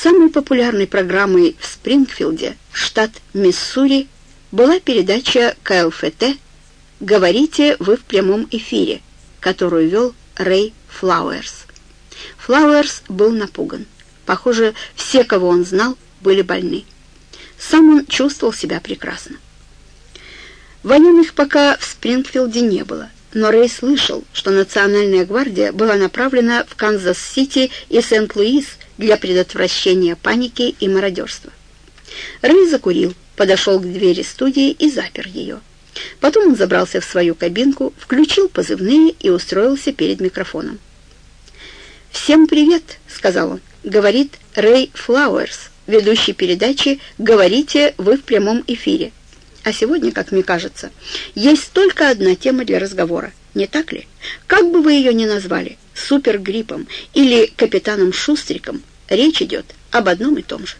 Самой популярной программой в Спрингфилде, штат Миссури, была передача КЛФТ «Говорите вы в прямом эфире», которую вел Рэй Флауэрс. Флауэрс был напуган. Похоже, все, кого он знал, были больны. Сам он чувствовал себя прекрасно. Военных пока в Спрингфилде не было, но Рэй слышал, что Национальная гвардия была направлена в Канзас-Сити и Сент-Луис для предотвращения паники и мародерства. Рэй закурил, подошел к двери студии и запер ее. Потом он забрался в свою кабинку, включил позывные и устроился перед микрофоном. «Всем привет», — сказал он, — говорит Рэй Флауэрс, ведущий передачи «Говорите вы в прямом эфире». А сегодня, как мне кажется, есть только одна тема для разговора, не так ли? Как бы вы ее ни назвали, супергриппом или капитаном Шустриком, речь идет об одном и том же.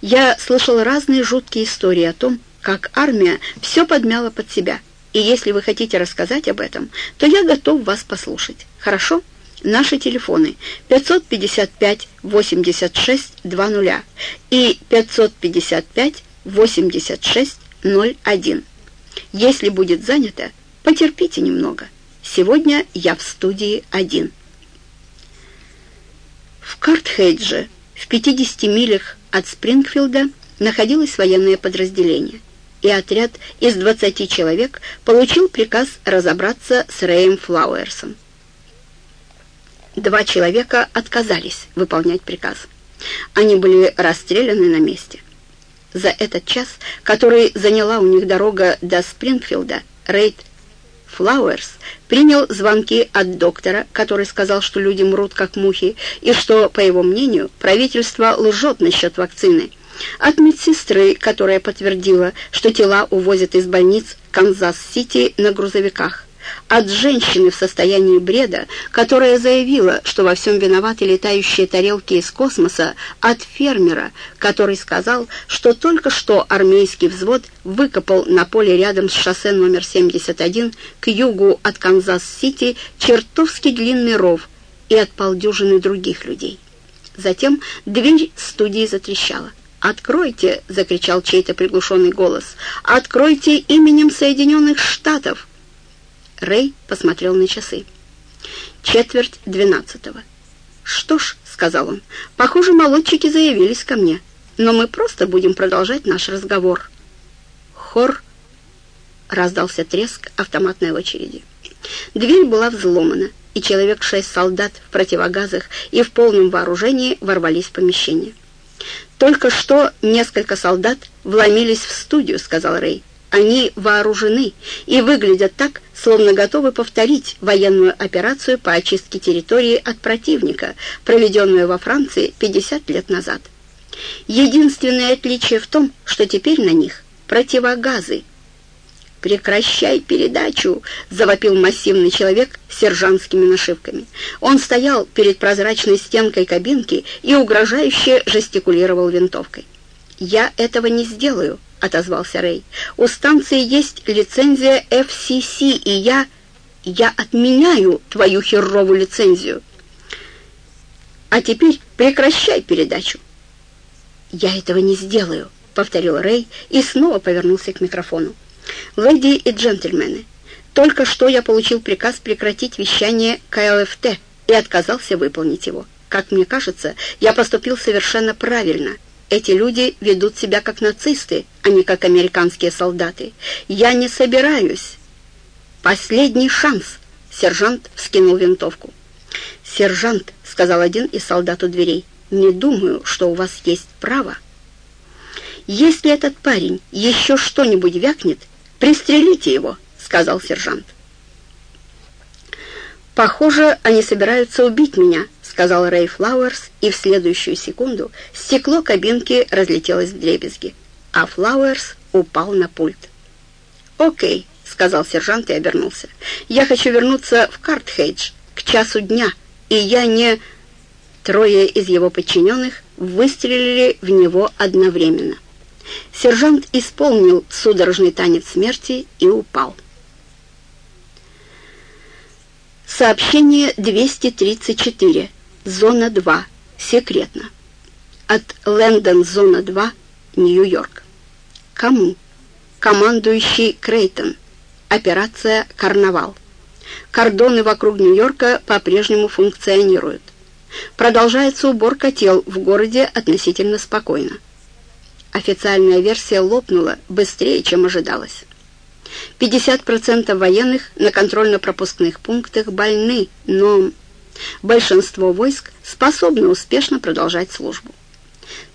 Я слышал разные жуткие истории о том, как армия все подмяла под себя, и если вы хотите рассказать об этом, то я готов вас послушать. Хорошо? Наши телефоны 555-86-20 и 555-86-01. Если будет занято, потерпите немного. Сегодня я в студии один. В Картхейдже, в 50 милях от Спрингфилда, находилось военное подразделение, и отряд из 20 человек получил приказ разобраться с Рэем Флауэрсом. Два человека отказались выполнять приказ. Они были расстреляны на месте. За этот час, который заняла у них дорога до Спрингфилда, Рэй Флауэрс принял звонки от доктора, который сказал, что люди мрут как мухи, и что, по его мнению, правительство лжет насчет вакцины. От медсестры, которая подтвердила, что тела увозят из больниц Канзас-Сити на грузовиках от женщины в состоянии бреда, которая заявила, что во всем виноваты летающие тарелки из космоса, от фермера, который сказал, что только что армейский взвод выкопал на поле рядом с шоссе номер 71 к югу от Канзас-Сити чертовски длинный ров и от полдюжины других людей. Затем дверь студии затрещала. «Откройте!» — закричал чей-то приглушенный голос. «Откройте именем Соединенных Штатов!» Рэй посмотрел на часы. Четверть двенадцатого. «Что ж», — сказал он, — «похоже, молодчики заявились ко мне, но мы просто будем продолжать наш разговор». Хор раздался треск автоматной очереди. Дверь была взломана, и человек шесть солдат в противогазах и в полном вооружении ворвались в помещение. «Только что несколько солдат вломились в студию», — сказал Рэй. Они вооружены и выглядят так, словно готовы повторить военную операцию по очистке территории от противника, проведенную во Франции 50 лет назад. Единственное отличие в том, что теперь на них противогазы. «Прекращай передачу!» — завопил массивный человек с сержантскими нашивками. Он стоял перед прозрачной стенкой кабинки и угрожающе жестикулировал винтовкой. «Я этого не сделаю», — отозвался Рэй. «У станции есть лицензия FCC, и я... я отменяю твою херовую лицензию. А теперь прекращай передачу». «Я этого не сделаю», — повторил Рэй и снова повернулся к микрофону. «Леди и джентльмены, только что я получил приказ прекратить вещание КЛФТ и отказался выполнить его. Как мне кажется, я поступил совершенно правильно». Эти люди ведут себя как нацисты, а не как американские солдаты. Я не собираюсь. Последний шанс. Сержант вскинул винтовку. «Сержант», — сказал один из солдат у дверей, — «не думаю, что у вас есть право». «Если этот парень еще что-нибудь вякнет, пристрелите его», — сказал сержант. «Похоже, они собираются убить меня», сказал Рэй Флауэрс, и в следующую секунду стекло кабинки разлетелось в дребезги, а Флауэрс упал на пульт. «Окей», — сказал сержант и обернулся. «Я хочу вернуться в Картхейдж к часу дня, и я не...» Трое из его подчиненных выстрелили в него одновременно. Сержант исполнил судорожный танец смерти и упал. Сообщение 234. Зона 2. Секретно. от Лэндон, зона 2, Нью-Йорк. Кому? Командующий Крейтон. Операция «Карнавал». Кордоны вокруг Нью-Йорка по-прежнему функционируют. Продолжается уборка тел в городе относительно спокойно. Официальная версия лопнула быстрее, чем ожидалось. 50% военных на контрольно-пропускных пунктах больны, но большинство войск способны успешно продолжать службу.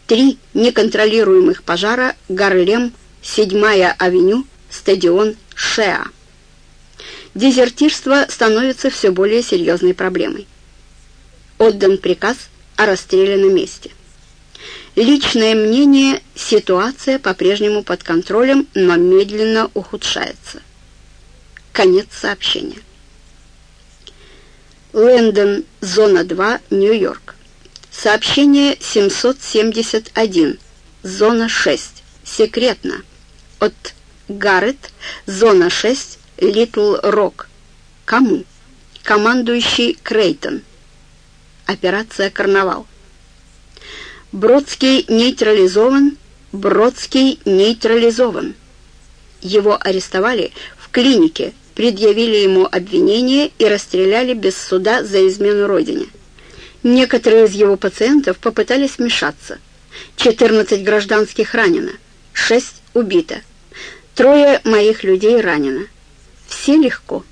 Три неконтролируемых пожара Гарлем, 7-я авеню, стадион Шеа. Дезертирство становится все более серьезной проблемой. Отдан приказ о расстреле на месте. Личное мнение – ситуация по-прежнему под контролем, но медленно ухудшается. Конец сообщения. Лэндон, зона 2, Нью-Йорк. Сообщение 771, зона 6, секретно. От Гаррет, зона 6, Литл Рок. Кому? Командующий Крейтон. Операция «Карнавал». Бродский нейтрализован, Бродский нейтрализован. Его арестовали в клинике, предъявили ему обвинение и расстреляли без суда за измену родине. Некоторые из его пациентов попытались вмешаться. 14 гражданских ранено, 6 убито. Трое моих людей ранено. Все легко.